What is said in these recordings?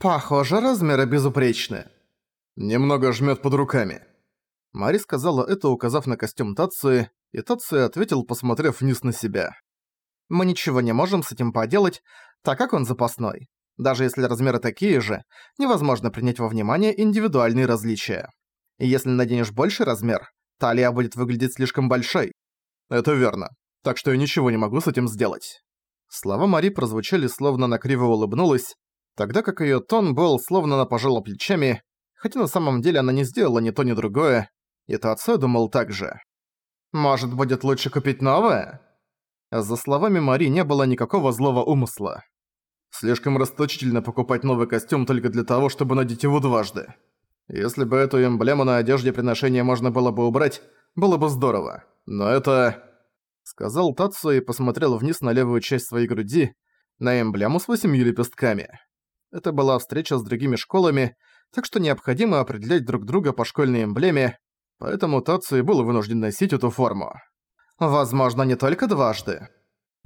Похоже, размеры безупречны. Немного жмет под руками. Мари сказала это, указав на костюм Тацуи, и Тацуи ответил, посмотрев вниз на себя. «Мы ничего не можем с этим поделать, так как он запасной. Даже если размеры такие же, невозможно принять во внимание индивидуальные различия. И если наденешь больший размер, талия будет выглядеть слишком большой. Это верно. Так что я ничего не могу с этим сделать. Слова Мари прозвучали, словно она криво улыбнулась, тогда как её тон был, словно она пожала плечами, хотя на самом деле она не сделала ни то, ни другое, и Тацо думал так же. «Может, будет лучше купить новое?» За словами Мари не было никакого злого умысла. Слишком расточительно покупать новый костюм только для того, чтобы надеть его дважды. Если бы эту эмблему на одежде приношения можно было бы убрать, было бы здорово. Но это... Сказал Татсу и посмотрел вниз на левую часть своей груди, на эмблему с восемью лепестками. Это была встреча с другими школами, так что необходимо определять друг друга по школьной эмблеме, поэтому Татсу и был вынужден носить эту форму. Возможно, не только дважды.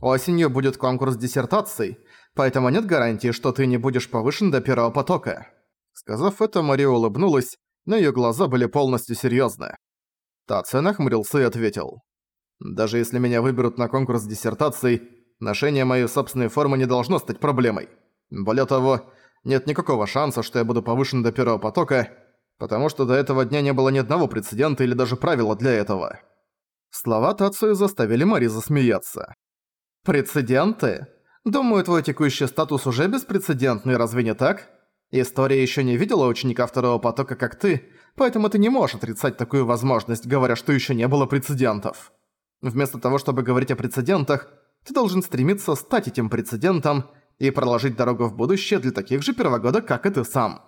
Осенью будет конкурс диссертаций, поэтому нет гарантии, что ты не будешь повышен до первого потока». Сказав это, Мария улыбнулась, но её глаза были полностью серьёзны. Тация нахмурился и ответил. «Даже если меня выберут на конкурс диссертаций, ношение моей собственной формы не должно стать проблемой. Более того, нет никакого шанса, что я буду повышен до первого потока, потому что до этого дня не было ни одного прецедента или даже правила для этого». Слова Тацию заставили Мари засмеяться. «Прецеденты? Думаю, твой текущий статус уже беспрецедентный, разве не так? История еще не видела ученика второго потока, как ты, поэтому ты не можешь отрицать такую возможность, говоря, что еще не было прецедентов. Вместо того, чтобы говорить о прецедентах, ты должен стремиться стать этим прецедентом и проложить дорогу в будущее для таких же первогодок, как и ты сам».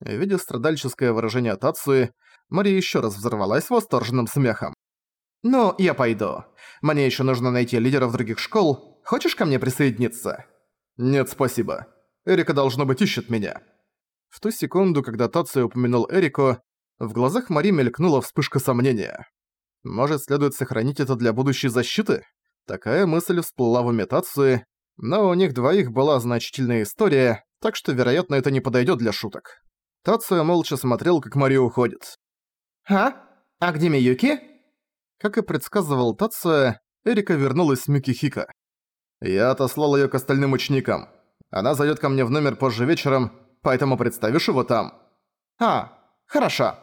Видя страдальческое выражение Тацуи, Мария еще раз взорвалась восторженным смехом. «Ну, я пойду. Мне еще нужно найти лидеров других школ. Хочешь ко мне присоединиться?» «Нет, спасибо. Эрика, должно быть, ищет меня». В ту секунду, когда Тацию упомянул Эрику, в глазах Мари мелькнула вспышка сомнения. Может, следует сохранить это для будущей защиты? Такая мысль всплыла в уме Тацуи, но у них двоих была значительная история, так что, вероятно, это не подойдет для шуток. Тацуя молча смотрел, как Мари уходит. «А? А где Миюки?» Как и предсказывал Тация, Эрика вернулась с Мюкихика. «Я отослал её к остальным ученикам. Она зайдёт ко мне в номер позже вечером, поэтому представишь его там». «А, хорошо».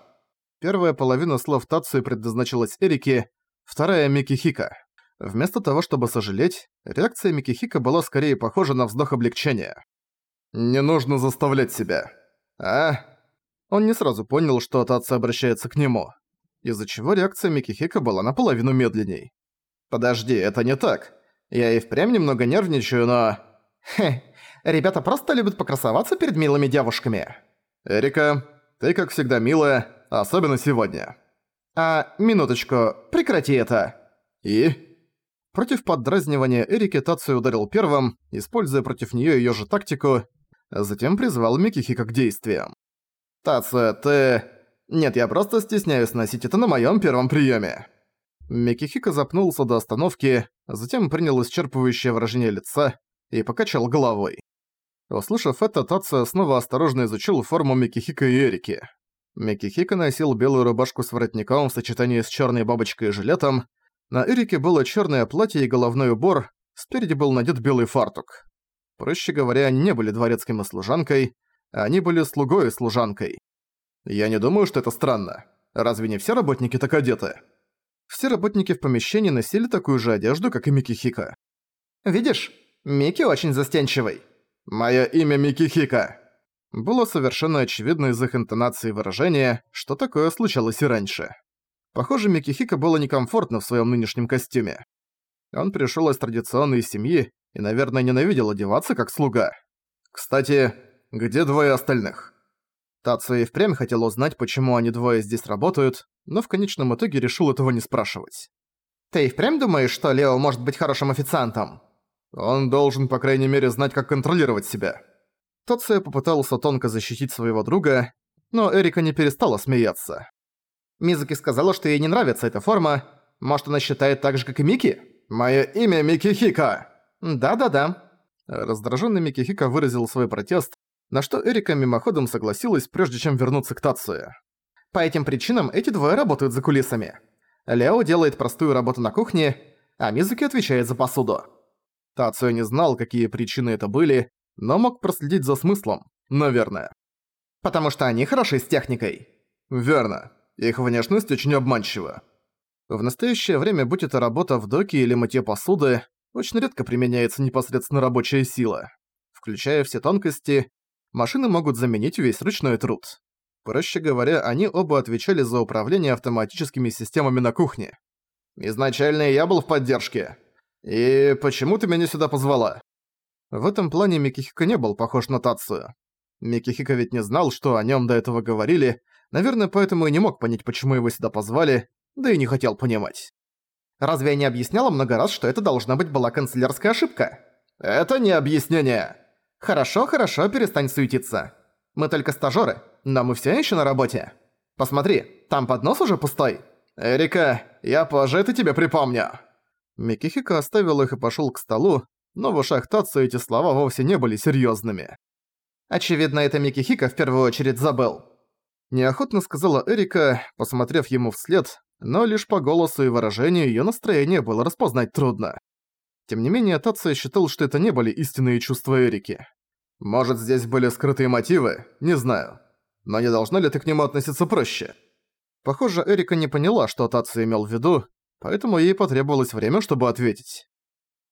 Первая половина слов Тации предназначалась Эрике, вторая — Микихика. Вместо того, чтобы сожалеть, реакция Микихика была скорее похожа на вздох облегчения. «Не нужно заставлять себя. А?» Он не сразу понял, что Тация обращается к нему из-за чего реакция Микихика была наполовину медленней. «Подожди, это не так. Я и впрямь немного нервничаю, но...» «Хе, ребята просто любят покрасоваться перед милыми девушками». «Эрика, ты как всегда милая, особенно сегодня». «А, минуточку, прекрати это». «И?» Против поддразнивания Эрики Тацию ударил первым, используя против неё её же тактику, затем призвал Микихика к действиям. «Тация, ты...» Нет, я просто стесняюсь носить это на моем первом приеме. Микихика запнулся до остановки, затем принял исчерпывающее выражение лица и покачал головой. Услышав это, Тация снова осторожно изучил форму Микихика и Эрики. Микихика носил белую рубашку с воротником в сочетании с черной бабочкой и жилетом. На Эрике было черное платье и головной убор, спереди был надет белый фартук. Проще говоря, они не были дворецким и служанкой, они были слугой и служанкой. Я не думаю, что это странно. Разве не все работники так одеты? Все работники в помещении носили такую же одежду, как и Микки Хика. «Видишь, Микки очень застенчивый». «Моё имя Микки Хика». Было совершенно очевидно из их интонации выражения, что такое случалось и раньше. Похоже, Микки Хика было некомфортно в своем нынешнем костюме. Он пришел из традиционной семьи и, наверное, ненавидел одеваться как слуга. Кстати, где двое остальных? Тацу и впрямь хотел узнать, почему они двое здесь работают, но в конечном итоге решил этого не спрашивать. «Ты и впрямь думаешь, что Лео может быть хорошим официантом?» «Он должен, по крайней мере, знать, как контролировать себя». Тацуя попытался тонко защитить своего друга, но Эрика не перестала смеяться. Мизуки сказала, что ей не нравится эта форма. Может, она считает так же, как и Мики? «Моё имя Мики Хика!» «Да-да-да». Раздражённый Мики Хика выразил свой протест, на что Эрика мимоходом согласилась, прежде чем вернуться к Тацуе. По этим причинам эти двое работают за кулисами. Лео делает простую работу на кухне, а Мизуки отвечает за посуду. Тацуя не знал, какие причины это были, но мог проследить за смыслом, наверное. Потому что они хороши с техникой. Верно. Их внешность очень обманчива. В настоящее время, будь это работа в доке или мытье посуды, очень редко применяется непосредственно рабочая сила. Включая все тонкости, машины могут заменить весь ручной труд. Проще говоря, они оба отвечали за управление автоматическими системами на кухне. «Изначально я был в поддержке. И почему ты меня сюда позвала?» В этом плане Микихико не был похож на Тацию. Микихико ведь не знал, что о нем до этого говорили, наверное, поэтому и не мог понять, почему его сюда позвали, да и не хотел понимать. Разве я не объясняла много раз, что это должна быть была канцелярская ошибка? Это не объяснение. Хорошо, хорошо, перестань суетиться. Мы только стажёры, но мы все еще на работе. Посмотри, там поднос уже пустой. Эрика, я позже это тебе припомню. Микихика оставил их и пошёл к столу, но в ушах Тацу эти слова вовсе не были серьёзными. Очевидно, это Микихика в первую очередь забыл. Неохотно сказала Эрика, посмотрев ему вслед, но лишь по голосу и выражению её настроение было распознать трудно. Тем не менее, Тация считал, что это не были истинные чувства Эрики. «Может, здесь были скрытые мотивы? Не знаю. Но не должна ли ты к нему относиться проще?» Похоже, Эрика не поняла, что Тация имел в виду, поэтому ей потребовалось время, чтобы ответить.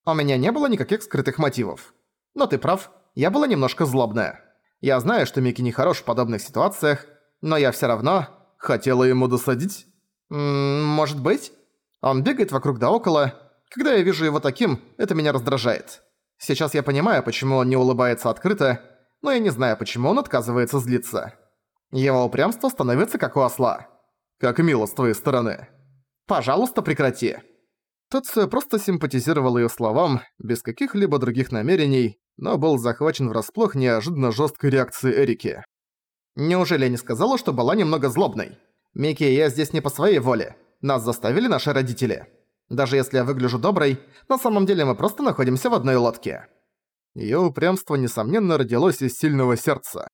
«У меня не было никаких скрытых мотивов. Но ты прав, я была немножко злобная. Я знаю, что Микки нехорош в подобных ситуациях, но я всё равно хотела ему досадить. Может быть? Он бегает вокруг да около. Когда я вижу его таким, это меня раздражает. Сейчас я понимаю, почему он не улыбается открыто, но я не знаю, почему он отказывается злиться. Его упрямство становится как у осла. Как мило с твоей стороны. Пожалуйста, прекрати. Тация просто симпатизировал её словам, без каких-либо других намерений, но был захвачен врасплох неожиданно жёсткой реакцией Эрики. «Неужели я не сказала, что была немного злобной? Микки, я здесь не по своей воле. Нас заставили наши родители. Даже если я выгляжу доброй, на самом деле мы просто находимся в одной лодке». Её упрямство, несомненно, родилось из сильного сердца.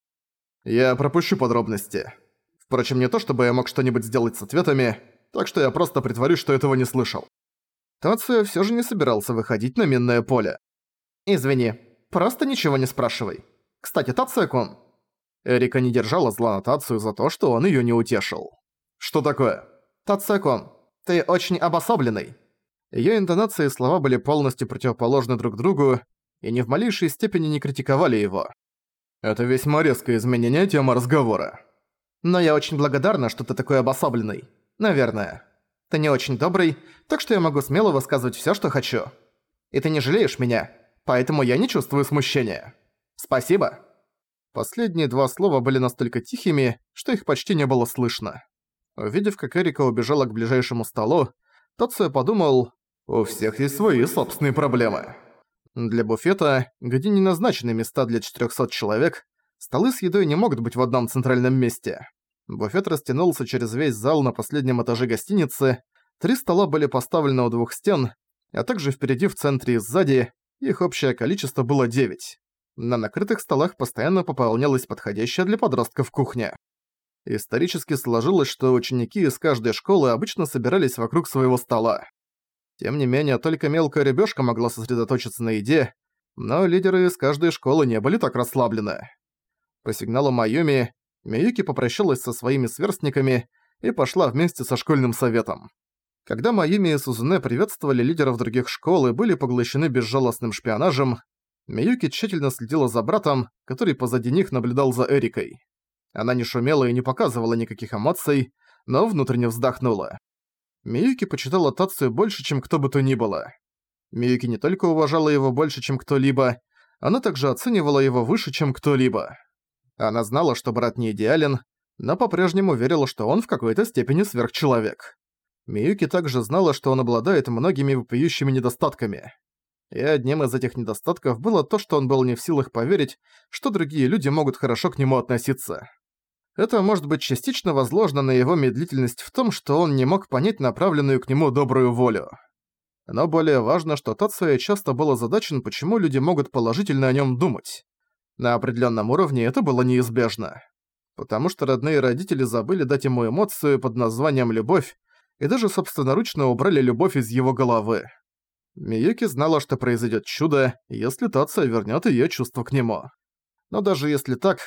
Я пропущу подробности. Впрочем, не то чтобы я мог что-нибудь сделать с ответами, так что я просто притворюсь, что этого не слышал. Тацуя всё же не собирался выходить на минное поле. «Извини, Просто ничего не спрашивай. Кстати, Тацуя-кун...» Эрика не держала зла на Тацию за то, что он её не утешил. «Что такое?» «Тацуя-кун, ты очень обособленный». Её интонации и слова были полностью противоположны друг другу и ни в малейшей степени не критиковали его. Это весьма резкое изменение темы разговора. Но я очень благодарна, что ты такой обособленный. Наверное. Ты не очень добрый, так что я могу смело высказывать всё, что хочу. И ты не жалеешь меня, поэтому я не чувствую смущения. Спасибо». Последние два слова были настолько тихими, что их почти не было слышно. Увидев, как Эрика убежала к ближайшему столу, Тацуя подумал, «У всех есть свои собственные проблемы». Для буфета, где не назначены места для 400 человек, столы с едой не могут быть в одном центральном месте. Буфет растянулся через весь зал на последнем этаже гостиницы, три стола были поставлены у двух стен, а также впереди в центре и сзади, их общее количество было 9. На накрытых столах постоянно пополнялась подходящая для подростков кухня. Исторически сложилось, что ученики из каждой школы обычно собирались вокруг своего стола. Тем не менее, только мелкая рыбёшка могла сосредоточиться на еде, но лидеры из каждой школы не были так расслаблены. По сигналу Майюми, Миюки попрощалась со своими сверстниками и пошла вместе со школьным советом. Когда Майюми и Сузуне приветствовали лидеров других школ и были поглощены безжалостным шпионажем, Миюки тщательно следила за братом, который позади них наблюдал за Эрикой. Она не шумела и не показывала никаких эмоций, но внутренне вздохнула. Миюки почитала Тацию больше, чем кто бы то ни было. Миюки не только уважала его больше, чем кто-либо, она также оценивала его выше, чем кто-либо. Она знала, что брат не идеален, но по-прежнему верила, что он в какой-то степени сверхчеловек. Миюки также знала, что он обладает многими вопиющими недостатками. И одним из этих недостатков было то, что он был не в силах поверить, что другие люди могут хорошо к нему относиться. Это может быть частично возложено на его медлительность в том, что он не мог понять направленную к нему добрую волю. Но более важно, что Тацуя часто был озадачен, почему люди могут положительно о нем думать. На определенном уровне это было неизбежно. Потому что родные родители забыли дать ему эмоцию под названием «любовь», и даже собственноручно убрали любовь из его головы. Миюки знала, что произойдет чудо, если Тация вернет ее чувство к нему. Но даже если так,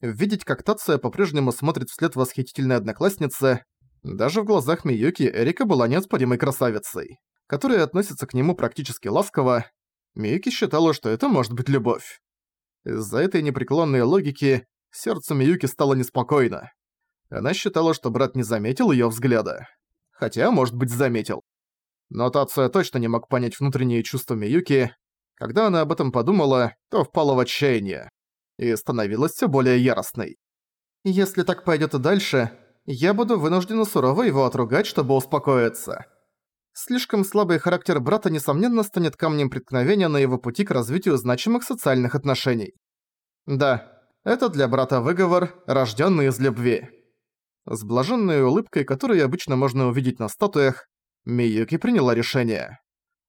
видеть, как Тация по-прежнему смотрит вслед восхитительной однокласснице, даже в глазах Миюки Эрика была неоспоримой красавицей, которая относится к нему практически ласково, Миюки считала, что это может быть любовь. Из-за этой непреклонной логики сердце Миюки стало неспокойно. Она считала, что брат не заметил её взгляда. Хотя, может быть, заметил. Но Тация точно не мог понять внутренние чувства Миюки. Когда она об этом подумала, то впала в отчаяние. И становилась всё более яростной. «Если так пойдёт и дальше, я буду вынуждена сурово его отругать, чтобы успокоиться». Слишком слабый характер брата, несомненно, станет камнем преткновения на его пути к развитию значимых социальных отношений. Да, это для брата выговор, рожденный из любви. С блаженной улыбкой, которую обычно можно увидеть на статуях, Миюки приняла решение.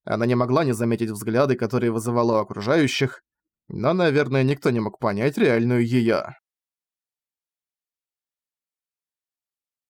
Она не могла не заметить взгляды, которые вызывала у окружающих, но, наверное, никто не мог понять реальную её.